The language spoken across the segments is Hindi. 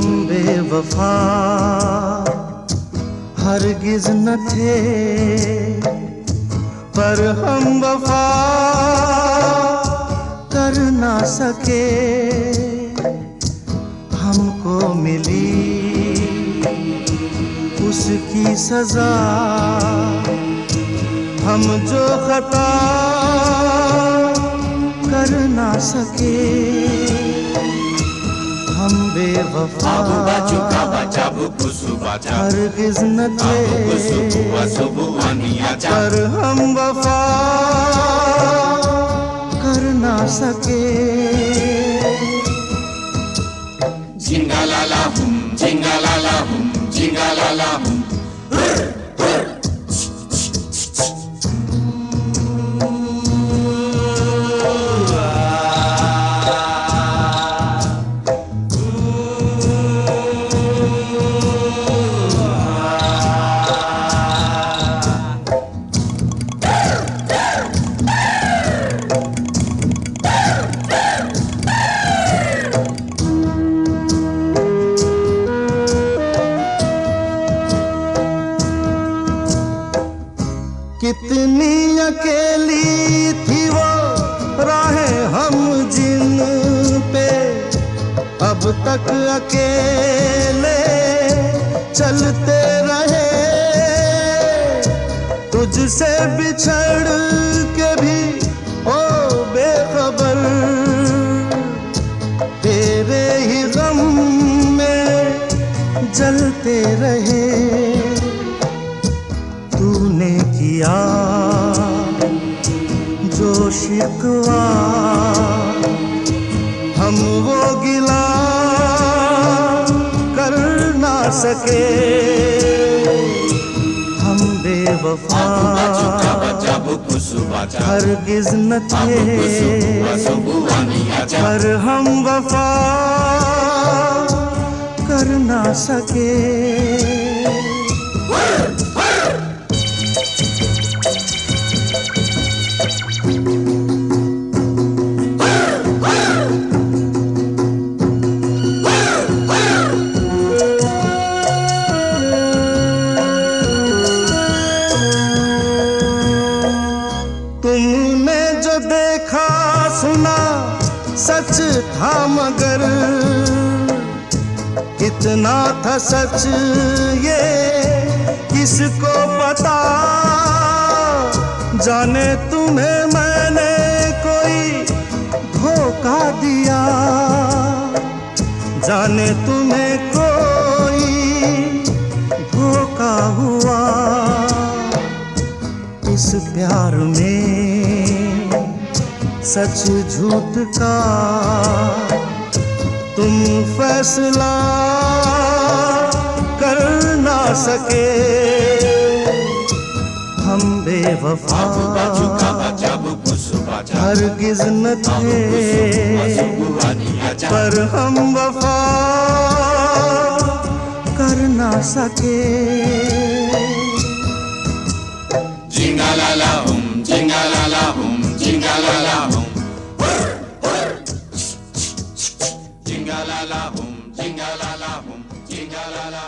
हम बेवफा, हरगिज न थे, पर हम वफा कर ना सके। हमको मिली उसकी सजा, हम जो खता कर ना सके। हम बेवफा। न कर ना सके झिंगा लाला हूँ झिंगा लाला हूँ झिंगा लाला हूँ कितनी अकेली थी वो राहें हम जिन पे। अब तक अकेले चलते रहे। तुझसे बिछड़ के भी, ओ बेखबर। तेरे ही गम में जलते रहे। किया जो शिकवा, हम वो गिला कर ना सके। हम बेवफा हरगिज न थे पर हम वफा कर ना सके। था मगर। कितना था सच ये, किसको पता? जाने तुम्हें मैंने कोई धोखा दिया। जाने तुम्हें कोई धोखा हुआ। इस प्यार में सच झूठ का तुम फैसला कर ना सके। हम बेवफा हरगिज न थे, पर हम वफा कर ना सके। Jingle la la boom. Jingle la la. Jingle la la. Jingle la la.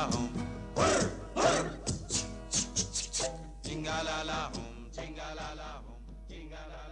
Jingle la la. Jingle. Jingle la la